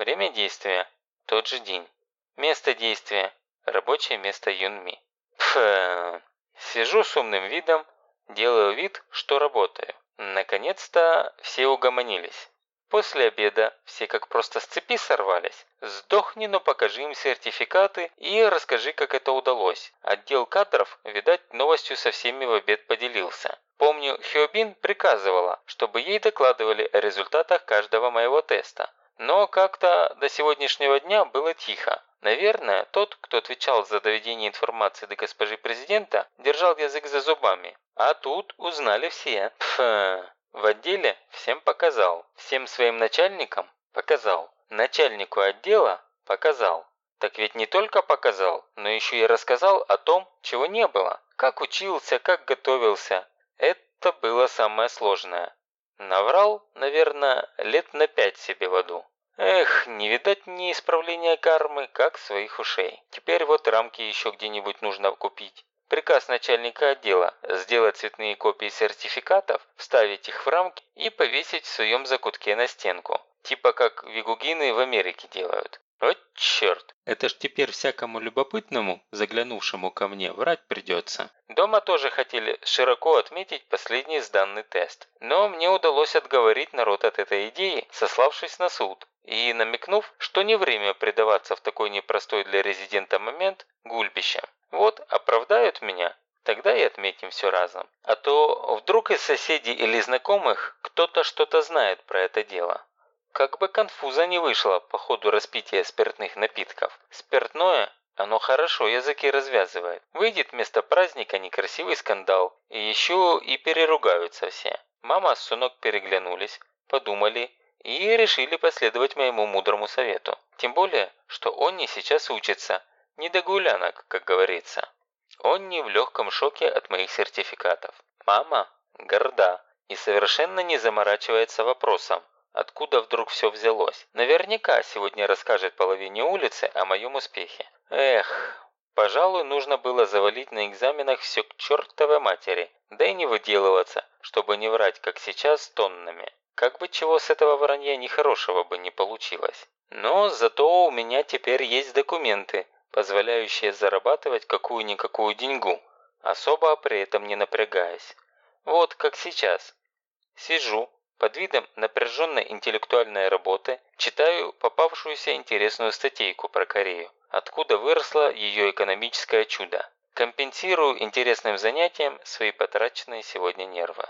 Время действия – тот же день. Место действия – рабочее место Юнми. Пф, сижу с умным видом, делаю вид, что работаю. Наконец-то все угомонились. После обеда все как просто с цепи сорвались. Сдохни, но покажи им сертификаты и расскажи, как это удалось. Отдел кадров, видать, новостью со всеми в обед поделился. Помню, Хиобин приказывала, чтобы ей докладывали о результатах каждого моего теста. Но как-то до сегодняшнего дня было тихо. Наверное, тот, кто отвечал за доведение информации до госпожи президента, держал язык за зубами. А тут узнали все. Пф, в отделе всем показал. Всем своим начальникам показал. Начальнику отдела показал. Так ведь не только показал, но еще и рассказал о том, чего не было. Как учился, как готовился. Это было самое сложное. Наврал, наверное, лет на пять себе в аду. Эх, не видать мне исправления кармы, как своих ушей. Теперь вот рамки еще где-нибудь нужно купить. Приказ начальника отдела – сделать цветные копии сертификатов, вставить их в рамки и повесить в своем закутке на стенку. Типа как вигугины в Америке делают. Вот черт! Это ж теперь всякому любопытному, заглянувшему ко мне, врать придется. Дома тоже хотели широко отметить последний сданный тест. Но мне удалось отговорить народ от этой идеи, сославшись на суд. И намекнув, что не время предаваться в такой непростой для резидента момент гульбищам. Вот, оправдают меня, тогда и отметим все разом. А то вдруг из соседей или знакомых кто-то что-то знает про это дело. Как бы конфуза не вышло по ходу распития спиртных напитков. Спиртное, оно хорошо языки развязывает. Выйдет вместо праздника некрасивый скандал. И еще и переругаются все. Мама с сынок переглянулись, подумали и решили последовать моему мудрому совету. Тем более, что он не сейчас учится, не до гулянок, как говорится. Он не в легком шоке от моих сертификатов. Мама горда и совершенно не заморачивается вопросом, откуда вдруг все взялось. Наверняка сегодня расскажет половине улицы о моем успехе. Эх, пожалуй, нужно было завалить на экзаменах все к чертовой матери, да и не выделываться, чтобы не врать, как сейчас, тоннами. Как бы чего с этого вранья нехорошего бы не получилось. Но зато у меня теперь есть документы, позволяющие зарабатывать какую-никакую деньгу, особо при этом не напрягаясь. Вот как сейчас. Сижу, под видом напряженной интеллектуальной работы, читаю попавшуюся интересную статейку про Корею, откуда выросло ее экономическое чудо. Компенсирую интересным занятием свои потраченные сегодня нервы.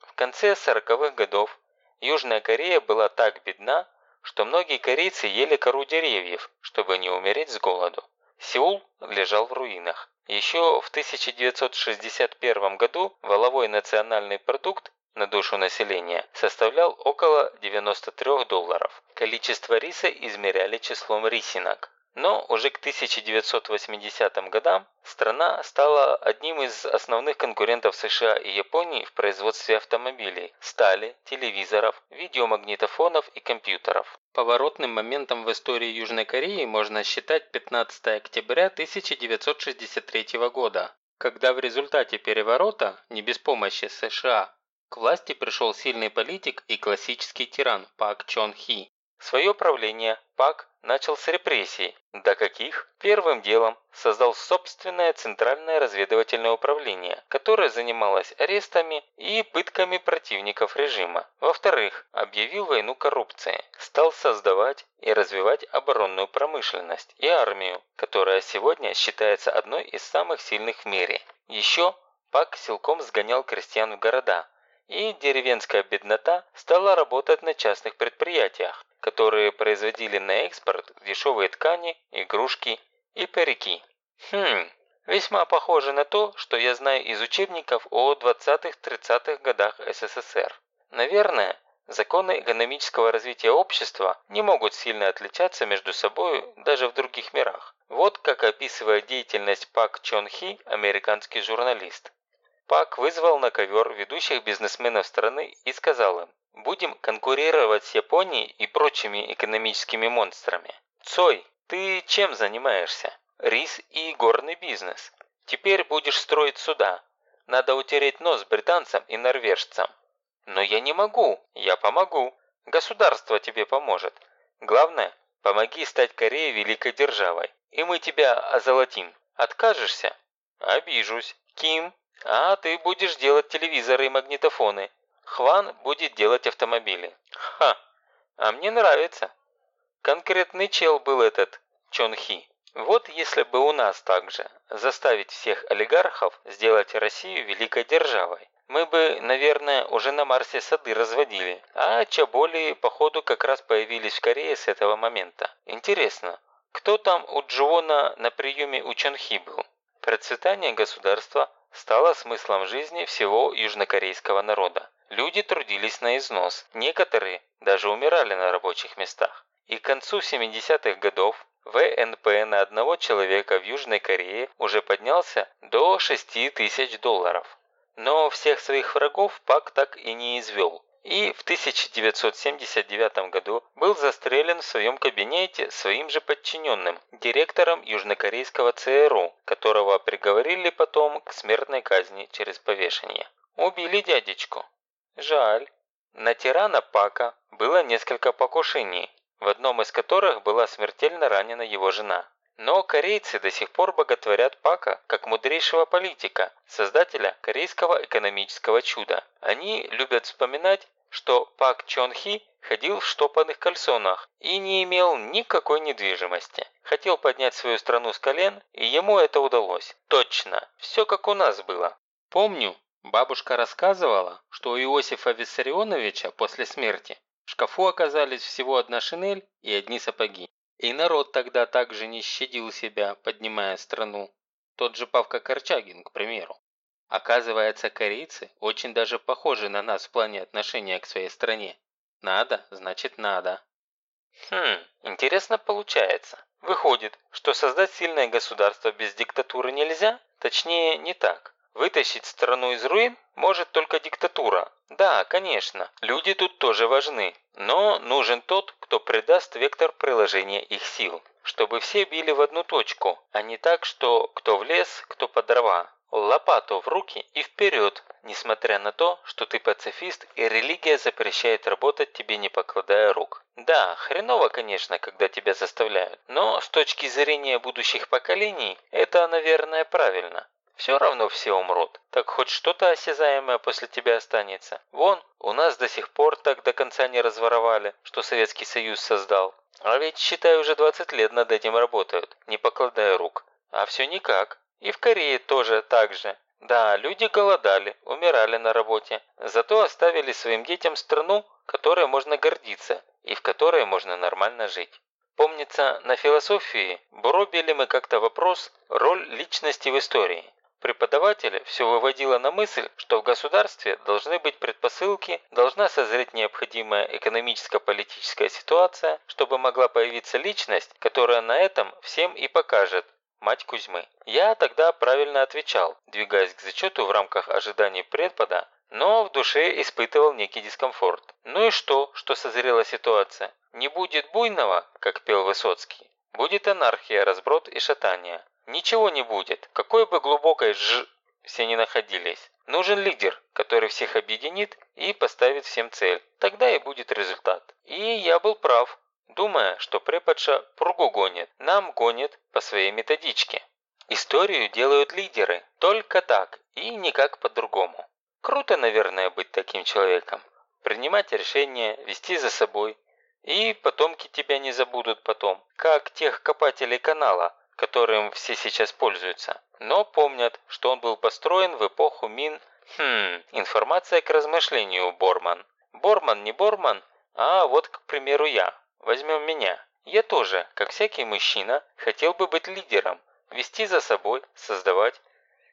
В конце 40-х годов Южная Корея была так бедна, что многие корейцы ели кору деревьев, чтобы не умереть с голоду. Сеул лежал в руинах. Еще в 1961 году валовой национальный продукт на душу населения составлял около 93 долларов. Количество риса измеряли числом рисинок. Но уже к 1980 годам страна стала одним из основных конкурентов США и Японии в производстве автомобилей, стали, телевизоров, видеомагнитофонов и компьютеров. Поворотным моментом в истории Южной Кореи можно считать 15 октября 1963 года, когда в результате переворота, не без помощи США, к власти пришел сильный политик и классический тиран Пак Чон Хи. Свое правление Пак начал с репрессий. До каких? Первым делом создал собственное Центральное разведывательное управление, которое занималось арестами и пытками противников режима. Во-вторых, объявил войну коррупции. Стал создавать и развивать оборонную промышленность и армию, которая сегодня считается одной из самых сильных в мире. Еще Пак силком сгонял крестьян в города, и деревенская беднота стала работать на частных предприятиях, которые производили на экспорт дешевые ткани, игрушки и парики. Хм, весьма похоже на то, что я знаю из учебников о 20-30-х годах СССР. Наверное, законы экономического развития общества не могут сильно отличаться между собой даже в других мирах. Вот как описывает деятельность Пак Чон Хи американский журналист. Пак вызвал на ковер ведущих бизнесменов страны и сказал им, будем конкурировать с Японией и прочими экономическими монстрами. Цой, ты чем занимаешься? Рис и горный бизнес. Теперь будешь строить суда. Надо утереть нос британцам и норвежцам. Но я не могу, я помогу. Государство тебе поможет. Главное, помоги стать Корее великой державой, и мы тебя озолотим. Откажешься? Обижусь. Ким, а ты будешь делать телевизоры и магнитофоны. Хван будет делать автомобили. Ха, а мне нравится. Конкретный чел был этот Чон Хи. Вот если бы у нас также заставить всех олигархов сделать Россию великой державой, мы бы, наверное, уже на Марсе сады разводили, а чаболи, походу, как раз появились в Корее с этого момента. Интересно, кто там у Джуона на приеме у Чонхи был? Процветание государства стало смыслом жизни всего южнокорейского народа. Люди трудились на износ, некоторые даже умирали на рабочих местах. И к концу 70-х годов ВНП на одного человека в Южной Корее уже поднялся до 6 тысяч долларов. Но всех своих врагов Пак так и не извел. И в 1979 году был застрелен в своем кабинете своим же подчиненным, директором южнокорейского ЦРУ, которого приговорили потом к смертной казни через повешение. Убили дядечку. Жаль. На тирана Пака было несколько покушений, в одном из которых была смертельно ранена его жена. Но корейцы до сих пор боготворят Пака как мудрейшего политика, создателя корейского экономического чуда. Они любят вспоминать, что Пак Чон Хи ходил в штопанных кальсонах и не имел никакой недвижимости. Хотел поднять свою страну с колен, и ему это удалось. Точно, все как у нас было. Помню, бабушка рассказывала, что у Иосифа Виссарионовича после смерти в шкафу оказались всего одна шинель и одни сапоги. И народ тогда также не щадил себя, поднимая страну. Тот же Павка Корчагин, к примеру. Оказывается, корейцы очень даже похожи на нас в плане отношения к своей стране. Надо, значит надо. Хм, интересно получается. Выходит, что создать сильное государство без диктатуры нельзя? Точнее, не так. Вытащить страну из руин может только диктатура. Да, конечно, люди тут тоже важны, но нужен тот, кто придаст вектор приложения их сил, чтобы все били в одну точку, а не так, что кто в лес, кто по дрова. Лопату в руки и вперед, несмотря на то, что ты пацифист и религия запрещает работать тебе не покладая рук. Да, хреново, конечно, когда тебя заставляют, но с точки зрения будущих поколений, это, наверное, правильно. Все равно все умрут, так хоть что-то осязаемое после тебя останется. Вон, у нас до сих пор так до конца не разворовали, что Советский Союз создал. А ведь, считай, уже 20 лет над этим работают, не покладая рук. А все никак. И в Корее тоже так же. Да, люди голодали, умирали на работе, зато оставили своим детям страну, которой можно гордиться и в которой можно нормально жить. Помнится, на философии бробили мы как-то вопрос «Роль личности в истории». Преподаватель все выводило на мысль, что в государстве должны быть предпосылки, должна созреть необходимая экономическо-политическая ситуация, чтобы могла появиться личность, которая на этом всем и покажет, мать Кузьмы. Я тогда правильно отвечал, двигаясь к зачету в рамках ожиданий предпода, но в душе испытывал некий дискомфорт. Ну и что, что созрела ситуация? Не будет буйного, как пел Высоцкий. Будет анархия, разброд и шатание. Ничего не будет, какой бы глубокой ж все не находились. Нужен лидер, который всех объединит и поставит всем цель. Тогда и будет результат. И я был прав, думая, что преподша пругу гонит, нам гонит по своей методичке. Историю делают лидеры, только так и никак по-другому. Круто, наверное, быть таким человеком. Принимать решения, вести за собой. И потомки тебя не забудут потом, как тех копателей канала, которым все сейчас пользуются, но помнят, что он был построен в эпоху мин... Хм, информация к размышлению, Борман. Борман не Борман, а вот, к примеру, я. Возьмем меня. Я тоже, как всякий мужчина, хотел бы быть лидером, вести за собой, создавать.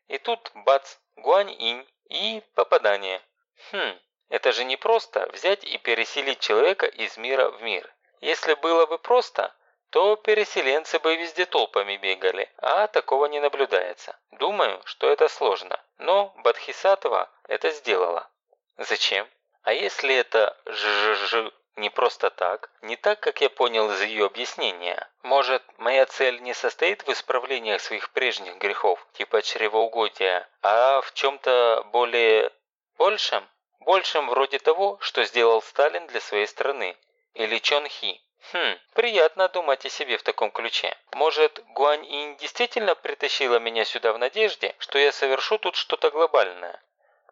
И тут, бац, гуань-инь и попадание. Хм, это же не просто взять и переселить человека из мира в мир. Если было бы просто, то переселенцы бы везде толпами бегали, а такого не наблюдается. Думаю, что это сложно, но Бадхисатова это сделала. Зачем? А если это ж не просто так, не так, как я понял из ее объяснения. Может, моя цель не состоит в исправлении своих прежних грехов, типа чревоугодия, а в чем-то более... большем? Большем вроде того, что сделал Сталин для своей страны. Или Чон Хи. Хм, приятно думать о себе в таком ключе. Может, Гуань-инь действительно притащила меня сюда в надежде, что я совершу тут что-то глобальное?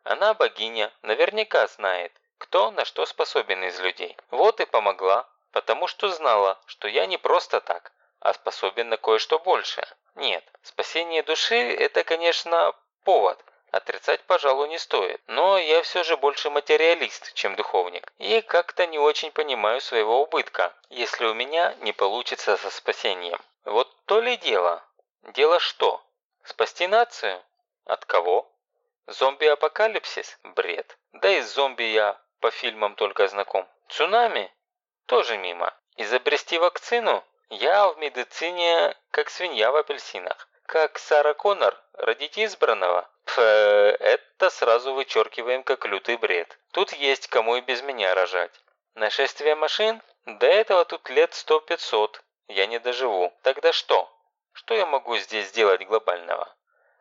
Она богиня, наверняка знает, кто на что способен из людей. Вот и помогла, потому что знала, что я не просто так, а способен на кое-что большее. Нет, спасение души – это, конечно, повод, Отрицать, пожалуй, не стоит, но я все же больше материалист, чем духовник, и как-то не очень понимаю своего убытка, если у меня не получится со спасением. Вот то ли дело. Дело что? Спасти нацию? От кого? Зомби-апокалипсис? Бред. Да и зомби я по фильмам только знаком. Цунами? Тоже мимо. Изобрести вакцину? Я в медицине как свинья в апельсинах. Как Сара Коннор родить избранного? Пф, это сразу вычеркиваем как лютый бред. Тут есть кому и без меня рожать. Нашествие машин? До этого тут лет сто-пятьсот. Я не доживу. Тогда что? Что я могу здесь сделать глобального?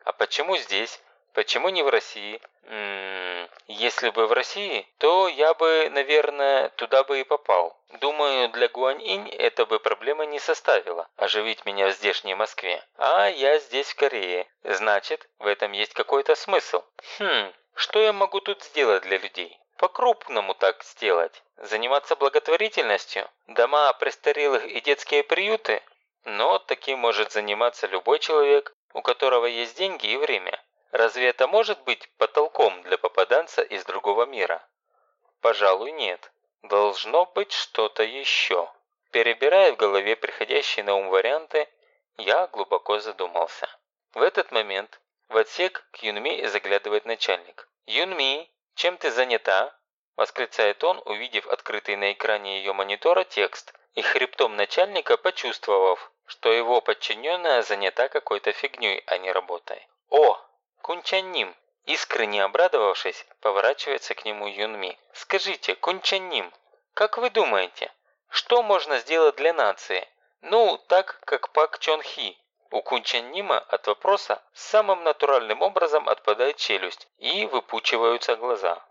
А почему здесь? Почему не в России? М если бы в России, то я бы, наверное, туда бы и попал. Думаю, для Гуаньинь это бы проблемы не составило, оживить меня в здешней Москве. А я здесь в Корее. Значит, в этом есть какой-то смысл. Хм, что я могу тут сделать для людей? По-крупному так сделать. Заниматься благотворительностью? Дома престарелых и детские приюты? Но таким может заниматься любой человек, у которого есть деньги и время. Разве это может быть потолком для попаданца из другого мира? Пожалуй, нет. Должно быть что-то еще. Перебирая в голове приходящие на ум варианты, я глубоко задумался. В этот момент в отсек к Юнми заглядывает начальник. «Юнми, чем ты занята?» – восклицает он, увидев открытый на экране ее монитора текст и хребтом начальника почувствовав, что его подчиненная занята какой-то фигней, а не работой. «О, Кунчанним!» Искренне обрадовавшись, поворачивается к нему Юнми. «Скажите, Кунчанним, как вы думаете, что можно сделать для нации? Ну, так, как Пак Чон Хи». У Кунчаннима от вопроса самым натуральным образом отпадает челюсть и выпучиваются глаза.